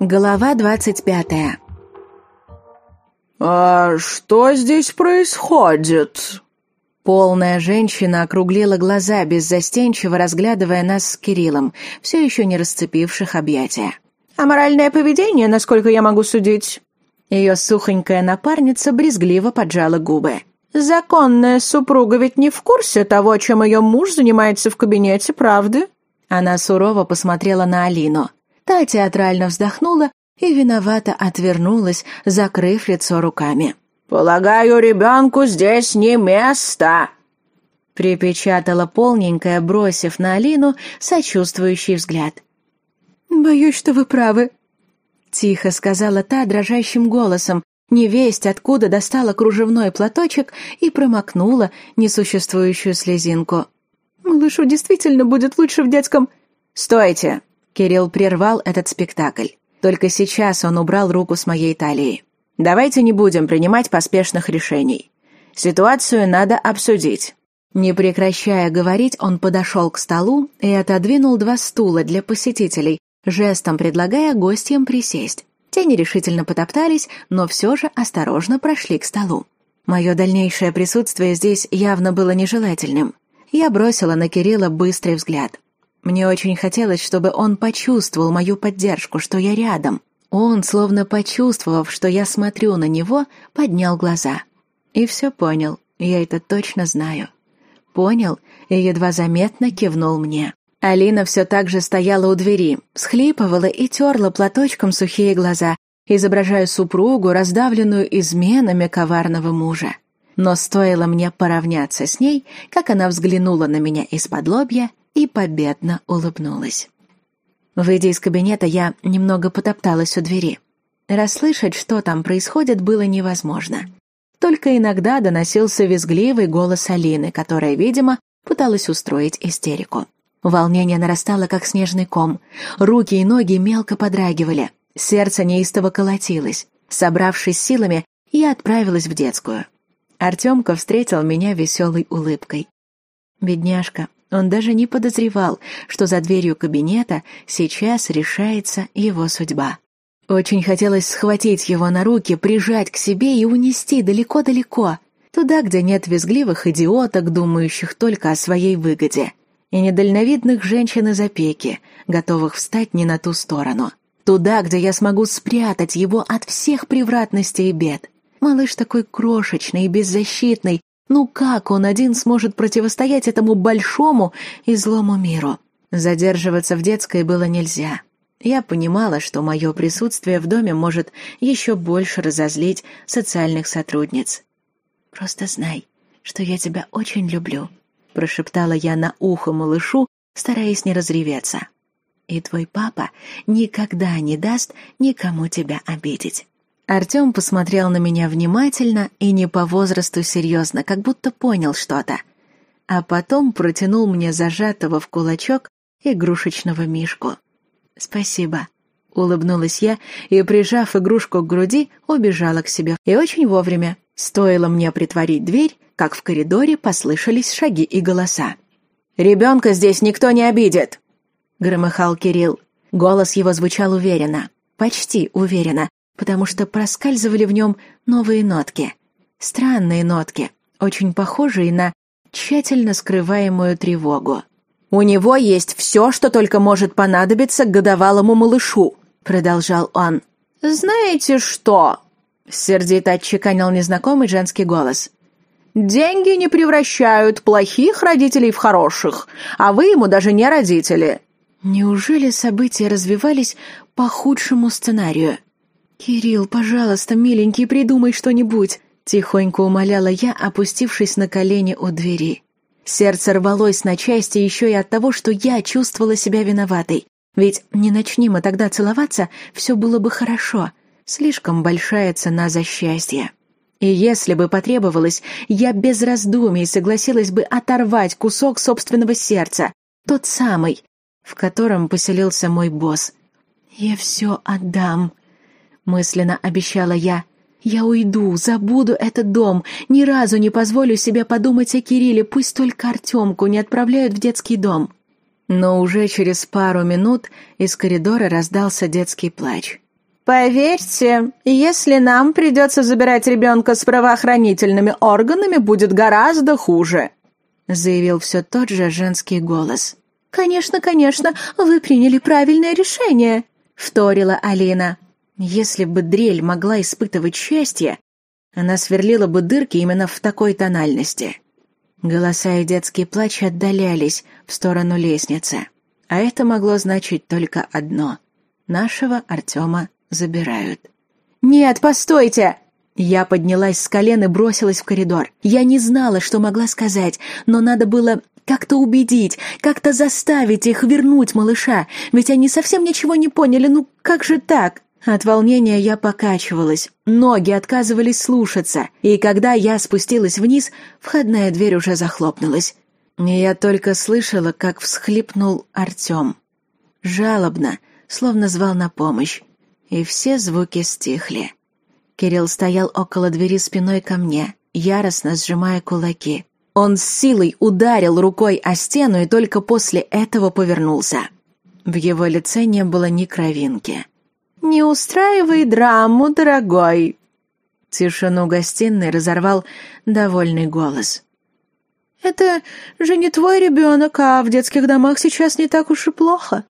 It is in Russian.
Глава двадцать пятая. «А что здесь происходит?» Полная женщина округлила глаза, беззастенчиво разглядывая нас с Кириллом, все еще не расцепивших объятия. «Аморальное поведение, насколько я могу судить?» Ее сухонькая напарница брезгливо поджала губы. «Законная супруга ведь не в курсе того, чем ее муж занимается в кабинете, правда?» Она сурово посмотрела на Алину. Та театрально вздохнула и виновато отвернулась, закрыв лицо руками. «Полагаю, ребенку здесь не место!» Припечатала полненькая, бросив на Алину сочувствующий взгляд. «Боюсь, что вы правы», — тихо сказала та дрожащим голосом, невесть откуда достала кружевной платочек и промокнула несуществующую слезинку. «Малышу действительно будет лучше в детском...» «Стойте!» Кирилл прервал этот спектакль. Только сейчас он убрал руку с моей талии. «Давайте не будем принимать поспешных решений. Ситуацию надо обсудить». Не прекращая говорить, он подошел к столу и отодвинул два стула для посетителей, жестом предлагая гостям присесть. Те нерешительно потоптались, но все же осторожно прошли к столу. Мое дальнейшее присутствие здесь явно было нежелательным. Я бросила на Кирилла быстрый взгляд. Мне очень хотелось, чтобы он почувствовал мою поддержку, что я рядом. Он, словно почувствовав, что я смотрю на него, поднял глаза. И все понял, я это точно знаю. Понял и едва заметно кивнул мне. Алина все так же стояла у двери, схлипывала и терла платочком сухие глаза, изображая супругу, раздавленную изменами коварного мужа. Но стоило мне поравняться с ней, как она взглянула на меня из-под лобья и победно улыбнулась. Выйдя из кабинета, я немного потопталась у двери. Расслышать, что там происходит, было невозможно. Только иногда доносился визгливый голос Алины, которая, видимо, пыталась устроить истерику. Волнение нарастало, как снежный ком. Руки и ноги мелко подрагивали. Сердце неистово колотилось. Собравшись силами, я отправилась в детскую. Артемка встретил меня веселой улыбкой. Бедняжка, он даже не подозревал, что за дверью кабинета сейчас решается его судьба. Очень хотелось схватить его на руки, прижать к себе и унести далеко-далеко, туда, где нет визгливых идиоток, думающих только о своей выгоде, и недальновидных женщин из опеки, готовых встать не на ту сторону. Туда, где я смогу спрятать его от всех превратностей и бед. Малыш такой крошечный и беззащитный, ну как он один сможет противостоять этому большому и злому миру? Задерживаться в детской было нельзя. Я понимала, что мое присутствие в доме может еще больше разозлить социальных сотрудниц. «Просто знай, что я тебя очень люблю», — прошептала я на ухо малышу, стараясь не разреветься. «И твой папа никогда не даст никому тебя обидеть». Артем посмотрел на меня внимательно и не по возрасту серьезно, как будто понял что-то. А потом протянул мне зажатого в кулачок игрушечного мишку. «Спасибо», — улыбнулась я и, прижав игрушку к груди, убежала к себе. И очень вовремя. Стоило мне притворить дверь, как в коридоре послышались шаги и голоса. «Ребенка здесь никто не обидит!» — громыхал Кирилл. Голос его звучал уверенно, почти уверенно, потому что проскальзывали в нем новые нотки. Странные нотки, очень похожие на тщательно скрываемую тревогу. «У него есть все, что только может понадобиться годовалому малышу», — продолжал он. «Знаете что?» — сердито отчеканил незнакомый женский голос. «Деньги не превращают плохих родителей в хороших, а вы ему даже не родители». Неужели события развивались по худшему сценарию? «Кирилл, пожалуйста, миленький, придумай что-нибудь!» Тихонько умоляла я, опустившись на колени у двери. Сердце рвалось на части еще и от того, что я чувствовала себя виноватой. Ведь не начни мы тогда целоваться, все было бы хорошо. Слишком большая цена за счастье. И если бы потребовалось, я без раздумий согласилась бы оторвать кусок собственного сердца, тот самый, в котором поселился мой босс. «Я все отдам», мысленно обещала я. Я уйду, забуду этот дом, ни разу не позволю себе подумать о Кирилле, пусть только Артемку не отправляют в детский дом. Но уже через пару минут из коридора раздался детский плач. «Поверьте, если нам придется забирать ребенка с правоохранительными органами, будет гораздо хуже», заявил все тот же женский голос. «Конечно, конечно, вы приняли правильное решение», — вторила Алина. Если бы дрель могла испытывать счастье, она сверлила бы дырки именно в такой тональности. Голоса и детский плач отдалялись в сторону лестницы. А это могло значить только одно. Нашего Артема забирают. «Нет, постойте!» Я поднялась с колен и бросилась в коридор. Я не знала, что могла сказать, но надо было как-то убедить, как-то заставить их вернуть малыша, ведь они совсем ничего не поняли, ну как же так? От волнения я покачивалась, ноги отказывались слушаться, и когда я спустилась вниз, входная дверь уже захлопнулась. Я только слышала, как всхлипнул Артем. Жалобно, словно звал на помощь и все звуки стихли. Кирилл стоял около двери спиной ко мне, яростно сжимая кулаки. Он с силой ударил рукой о стену и только после этого повернулся. В его лице не было ни кровинки. «Не устраивай драму, дорогой!» Тишину гостиной разорвал довольный голос. «Это же не твой ребенок, а в детских домах сейчас не так уж и плохо.